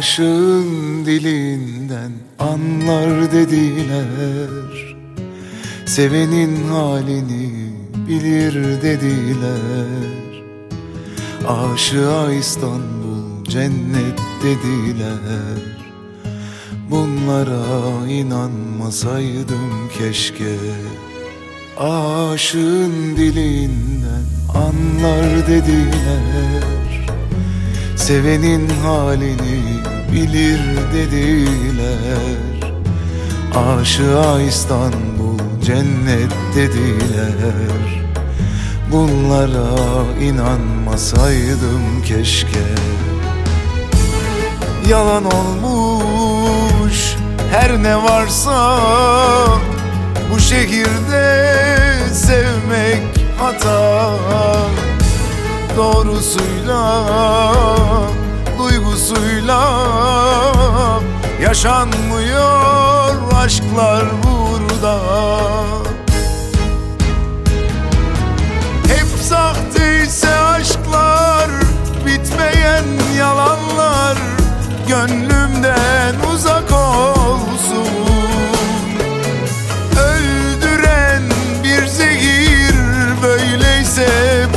Aşığın dilinden anlar dediler. Sevenin halini bilir dediler. Aşığa İstanbul cennet dediler. Bunlara inanmasaydım keşke. Aşığın dilinden anlar dediler. Sevenin halini bilir dediler. Aşığa İstanbul cennet dediler. Bunlara inanmasaydım keşke. Yalan olmuş her ne varsa Bu şehirde sevmek hata. Doğrusuyla, duygusuyla Yaşanmıyor aşklar burada. Hep sahteyse aşklar Bitmeyen yalanlar Gönlümden uzak olsun. Öldüren bir zehir Böyleyse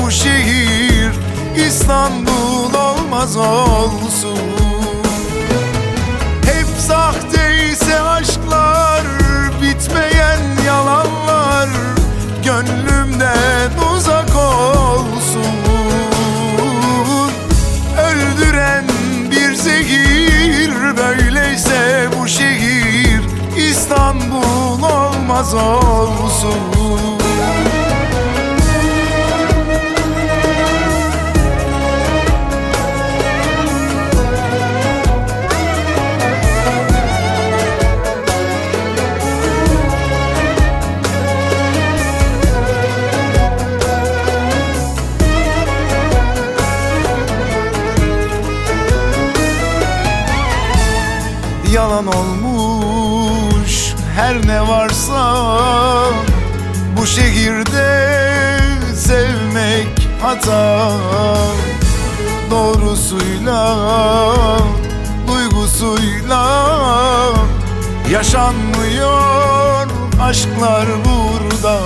bu şehir İstanbul olmaz olsun Hep sahteyse aşklar Bitmeyen yalanlar Gönlümden uzak olsun. Öldüren bir zehir Böyleyse bu şehir İstanbul olmaz olsun yalan olmuş. Her ne varsa Bu şehirde sevmek hata. Doğrusuyla, duygusuyla Yaşanmıyor aşklar burada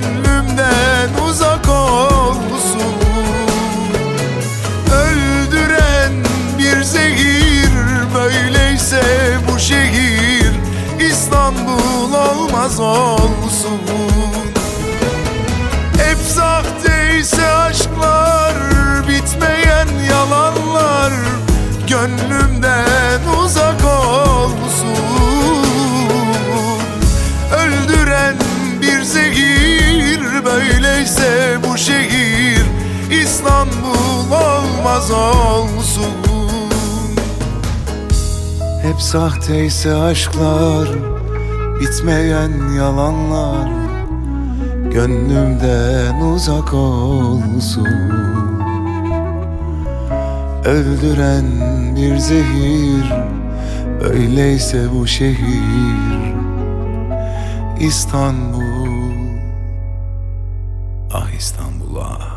Gönlümden uzak olsun. Öldüren bir zehir Böyleyse bu şehir İstanbul olmaz olsun. Hep sahteyse aşklar Bitmeyen yalanlar Gönlümden Böyleyse bu şehir İstanbul olmaz olsun. Hep sahteyse aşklar Bitmeyen yalanlar Gönlümden uzak olsun. Öldüren bir zehir Öyleyse bu şehir İstanbul Ah İstanbul ah